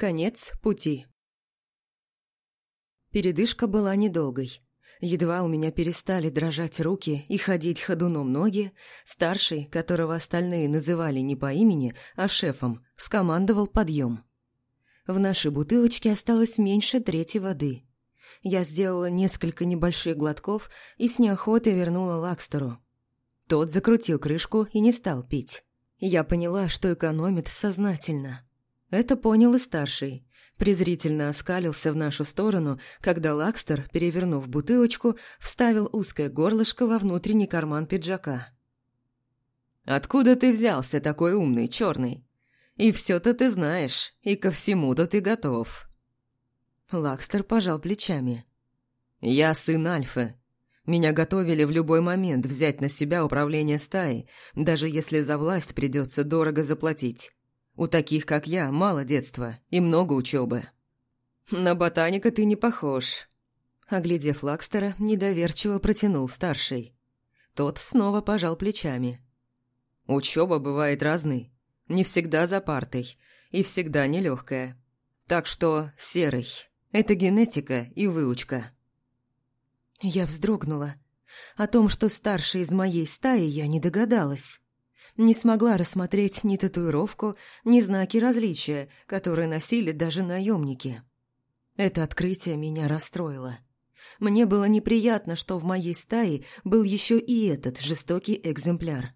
Конец пути. Передышка была недолгой. Едва у меня перестали дрожать руки и ходить ходуном ноги, старший, которого остальные называли не по имени, а шефом, скомандовал подъем. В нашей бутылочке осталось меньше трети воды. Я сделала несколько небольших глотков и с неохотой вернула Лакстеру. Тот закрутил крышку и не стал пить. Я поняла, что экономит сознательно. Это понял и старший. Презрительно оскалился в нашу сторону, когда Лакстер, перевернув бутылочку, вставил узкое горлышко во внутренний карман пиджака. «Откуда ты взялся такой умный, черный? И все-то ты знаешь, и ко всему-то ты готов». Лакстер пожал плечами. «Я сын Альфы. Меня готовили в любой момент взять на себя управление стаей, даже если за власть придется дорого заплатить. У таких, как я, мало детства и много учебы. На ботаника ты не похож. Оглядев Лакстера, недоверчиво протянул старший. Тот снова пожал плечами. Учеба бывает разной. Не всегда за партой и всегда нелегкая. Так что серый. Это генетика и выучка. Я вздрогнула. О том, что старший из моей стаи, я не догадалась не смогла рассмотреть ни татуировку, ни знаки различия, которые носили даже наемники. Это открытие меня расстроило. Мне было неприятно, что в моей стае был еще и этот жестокий экземпляр.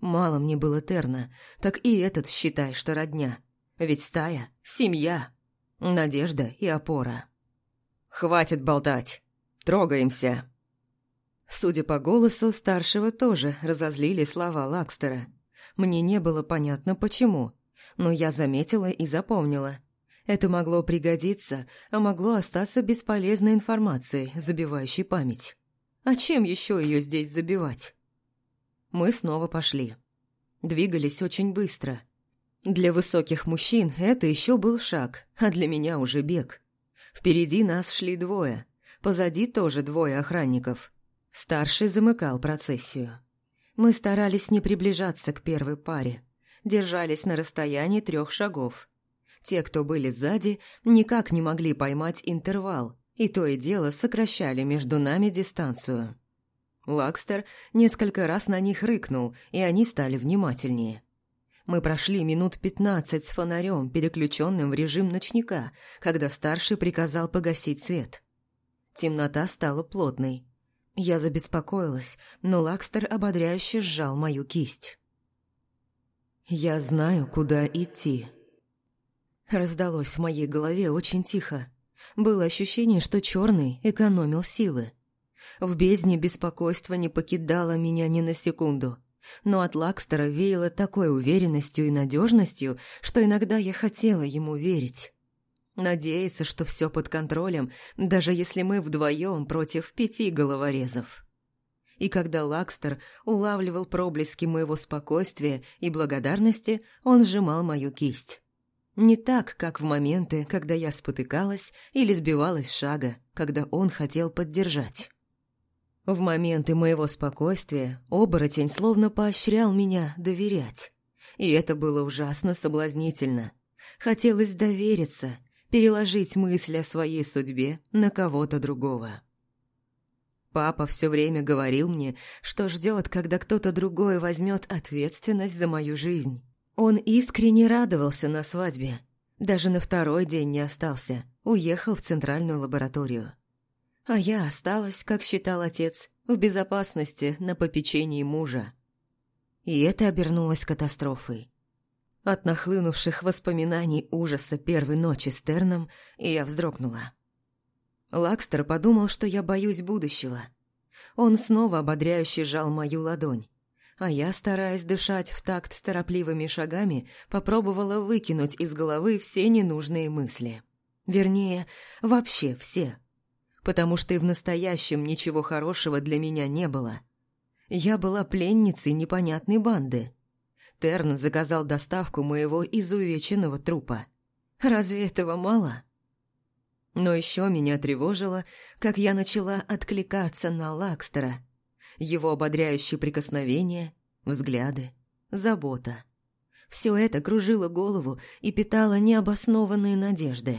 Мало мне было Терна, так и этот считай, что родня. Ведь стая — семья, надежда и опора. «Хватит болтать! Трогаемся!» Судя по голосу, старшего тоже разозлили слова Лакстера. Мне не было понятно, почему, но я заметила и запомнила. Это могло пригодиться, а могло остаться бесполезной информацией, забивающей память. А чем еще ее здесь забивать? Мы снова пошли. Двигались очень быстро. Для высоких мужчин это еще был шаг, а для меня уже бег. Впереди нас шли двое, позади тоже двое охранников – Старший замыкал процессию. Мы старались не приближаться к первой паре, держались на расстоянии трех шагов. Те, кто были сзади, никак не могли поймать интервал, и то и дело сокращали между нами дистанцию. Лакстер несколько раз на них рыкнул, и они стали внимательнее. Мы прошли минут пятнадцать с фонарем, переключенным в режим ночника, когда старший приказал погасить свет. Темнота стала плотной, я забеспокоилась, но Лакстер ободряюще сжал мою кисть. «Я знаю, куда идти». Раздалось в моей голове очень тихо. Было ощущение, что черный экономил силы. В бездне беспокойство не покидало меня ни на секунду. Но от Лакстера веяло такой уверенностью и надежностью, что иногда я хотела ему верить. Надеяться, что все под контролем, даже если мы вдвоем против пяти головорезов. И когда Лакстер улавливал проблески моего спокойствия и благодарности, он сжимал мою кисть. Не так, как в моменты, когда я спотыкалась или сбивалась с шага, когда он хотел поддержать. В моменты моего спокойствия оборотень словно поощрял меня доверять. И это было ужасно соблазнительно. Хотелось довериться, переложить мысль о своей судьбе на кого-то другого. Папа все время говорил мне, что ждет, когда кто-то другой возьмет ответственность за мою жизнь. Он искренне радовался на свадьбе. Даже на второй день не остался, уехал в центральную лабораторию. А я осталась, как считал отец, в безопасности на попечении мужа. И это обернулось катастрофой. От нахлынувших воспоминаний ужаса первой ночи с Терном я вздрогнула. Лакстер подумал, что я боюсь будущего. Он снова ободряюще жал мою ладонь, а я, стараясь дышать в такт с торопливыми шагами, попробовала выкинуть из головы все ненужные мысли. Вернее, вообще все. Потому что и в настоящем ничего хорошего для меня не было. Я была пленницей непонятной банды – Терн заказал доставку моего изувеченного трупа. Разве этого мало? Но еще меня тревожило, как я начала откликаться на Лакстера. Его ободряющие прикосновения, взгляды, забота. Все это кружило голову и питало необоснованные надежды.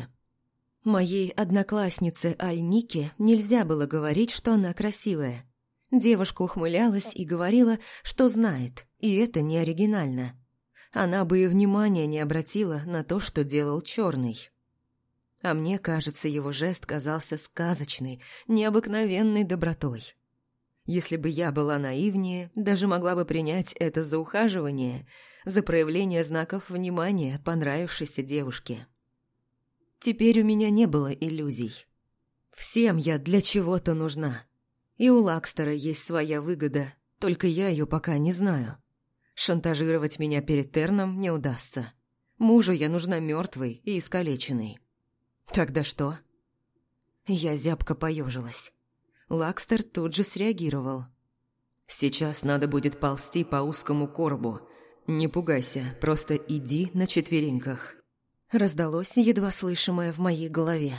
Моей однокласснице Альнике нельзя было говорить, что она красивая. Девушка ухмылялась и говорила, что знает, и это не оригинально. Она бы и внимания не обратила на то, что делал черный. А мне кажется, его жест казался сказочной, необыкновенной добротой. Если бы я была наивнее, даже могла бы принять это за ухаживание, за проявление знаков внимания понравившейся девушке. Теперь у меня не было иллюзий. Всем я для чего-то нужна. И у Лакстера есть своя выгода, только я ее пока не знаю. Шантажировать меня перед Терном не удастся. Мужу я нужна мертвой и искалеченной. Тогда что? Я зябко поежилась. Лакстер тут же среагировал. «Сейчас надо будет ползти по узкому коробу. Не пугайся, просто иди на четвереньках». Раздалось едва слышимое в моей голове.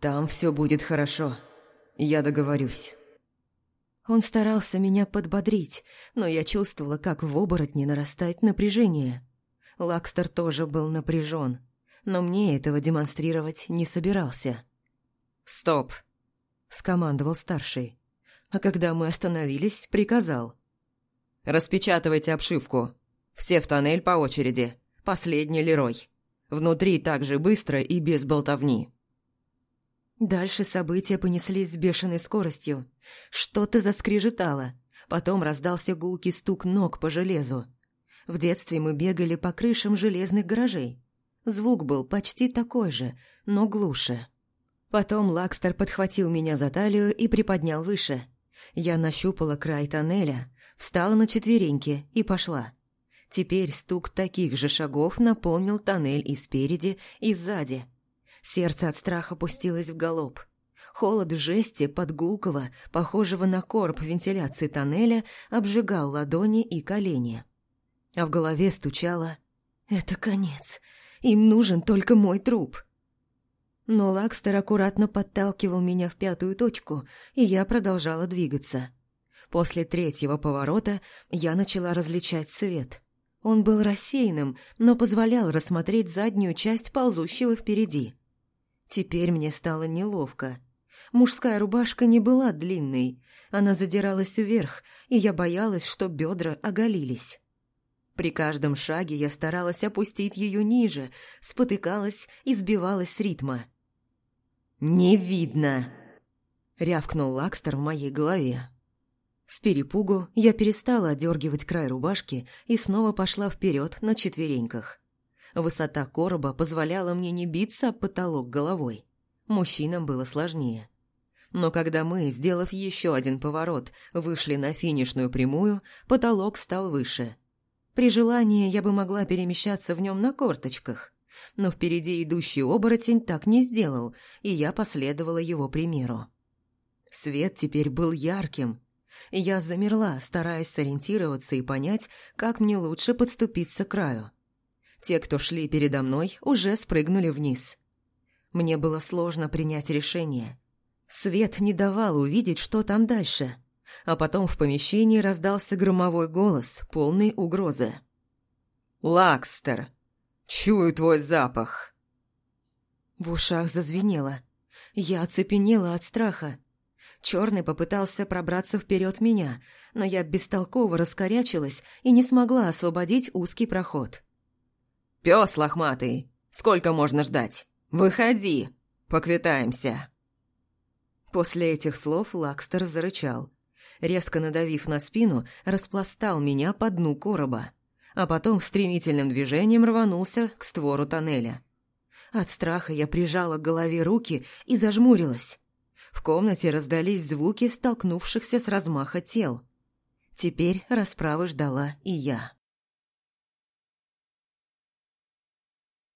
«Там все будет хорошо. Я договорюсь». Он старался меня подбодрить, но я чувствовала, как в оборотне нарастает напряжение. Лакстер тоже был напряжен, но мне этого демонстрировать не собирался. «Стоп!» скомандовал старший. А когда мы остановились, приказал. «Распечатывайте обшивку. Все в тоннель по очереди. Последний Лерой. Внутри так же быстро и без болтовни». Дальше события понеслись с бешеной скоростью. Что-то заскрежетало. Потом раздался гулкий стук ног по железу. В детстве мы бегали по крышам железных гаражей. Звук был почти такой же, но глуше. Потом Лакстер подхватил меня за талию и приподнял выше. Я нащупала край тоннеля, встала на четвереньки и пошла. Теперь стук таких же шагов наполнил тоннель и спереди, и сзади. Сердце от страха пустилось в галоп. Холод жести подгулкого, похожего на короб вентиляции тоннеля, обжигал ладони и колени. А в голове стучало «Это конец. Им нужен только мой труп». Но Лакстер аккуратно подталкивал меня в пятую точку, и я продолжала двигаться. После третьего поворота я начала различать свет. Он был рассеянным, но позволял рассмотреть заднюю часть ползущего впереди. Теперь мне стало неловко. Мужская рубашка не была длинной, она задиралась вверх, и я боялась, что бедра оголились. При каждом шаге я старалась опустить ее ниже, спотыкалась и сбивалась с ритма. «Не видно!» — рявкнул Лакстер в моей голове. С перепугу я перестала одергивать край рубашки и снова пошла вперед на четвереньках. Высота короба позволяла мне не биться об потолок головой. Мужчинам было сложнее. Но когда мы, сделав еще один поворот, вышли на финишную прямую, потолок стал выше. При желании я бы могла перемещаться в нем на корточках но впереди идущий оборотень так не сделал, и я последовала его примеру. Свет теперь был ярким. Я замерла, стараясь сориентироваться и понять, как мне лучше подступиться к краю. Те, кто шли передо мной, уже спрыгнули вниз. Мне было сложно принять решение. Свет не давал увидеть, что там дальше. А потом в помещении раздался громовой голос, полный угрозы. «Лакстер, Чую твой запах!» В ушах зазвенело. Я оцепенела от страха. Черный попытался пробраться вперед меня, но я бестолково раскорячилась и не смогла освободить узкий проход. «Пес лохматый! Сколько можно ждать? Выходи! Поквитаемся!» После этих слов Лакстер зарычал. Резко надавив на спину, распластал меня по дну короба а потом стремительным движением рванулся к створу тоннеля. От страха я прижала к голове руки и зажмурилась. В комнате раздались звуки столкнувшихся с размаха тел. Теперь расправы ждала и я.